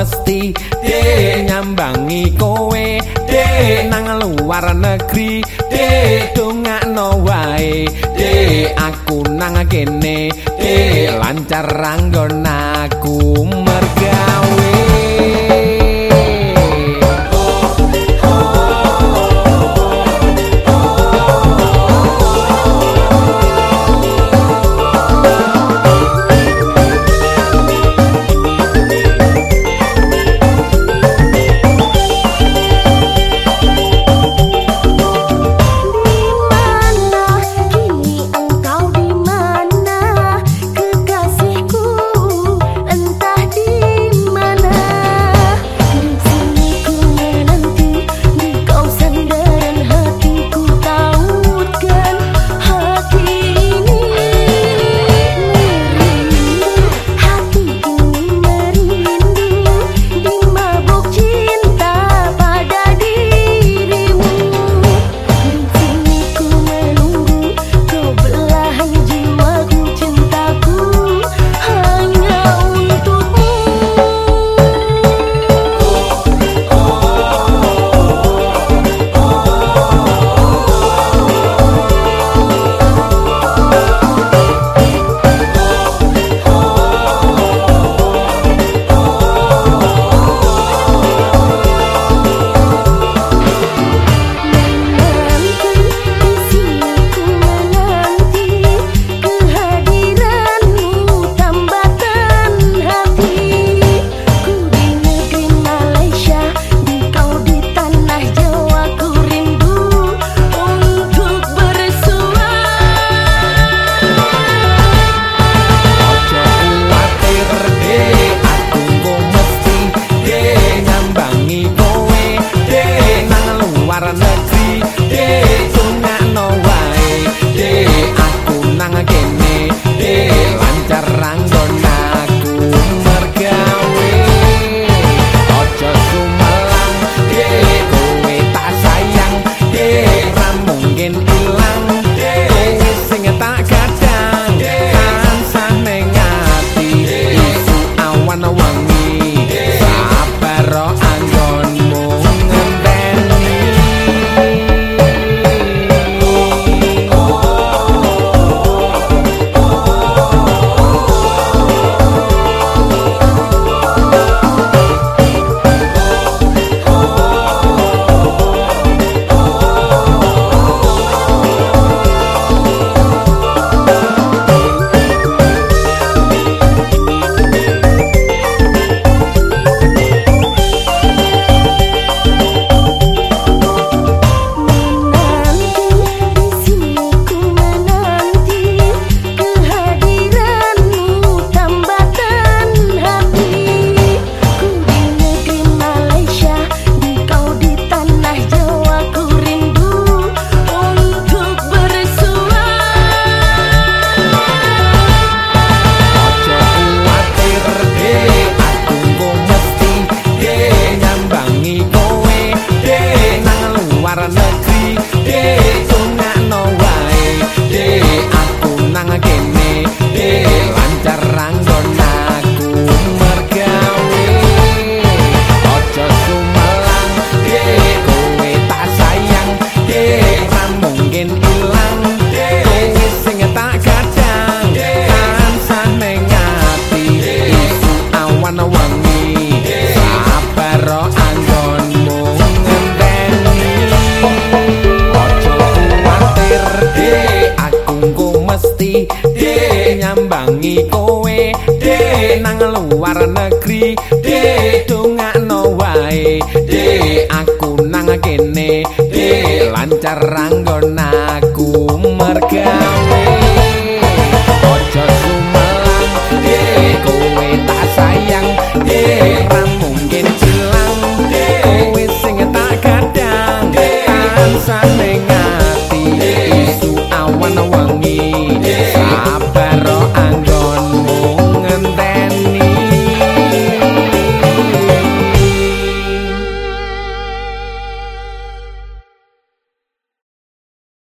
mesti de nyambangi kowe de nang luar negeri de dongakno wae de aku nang kene de lancar ranggon para nada. Nyambangi kowe. De nang luar negeri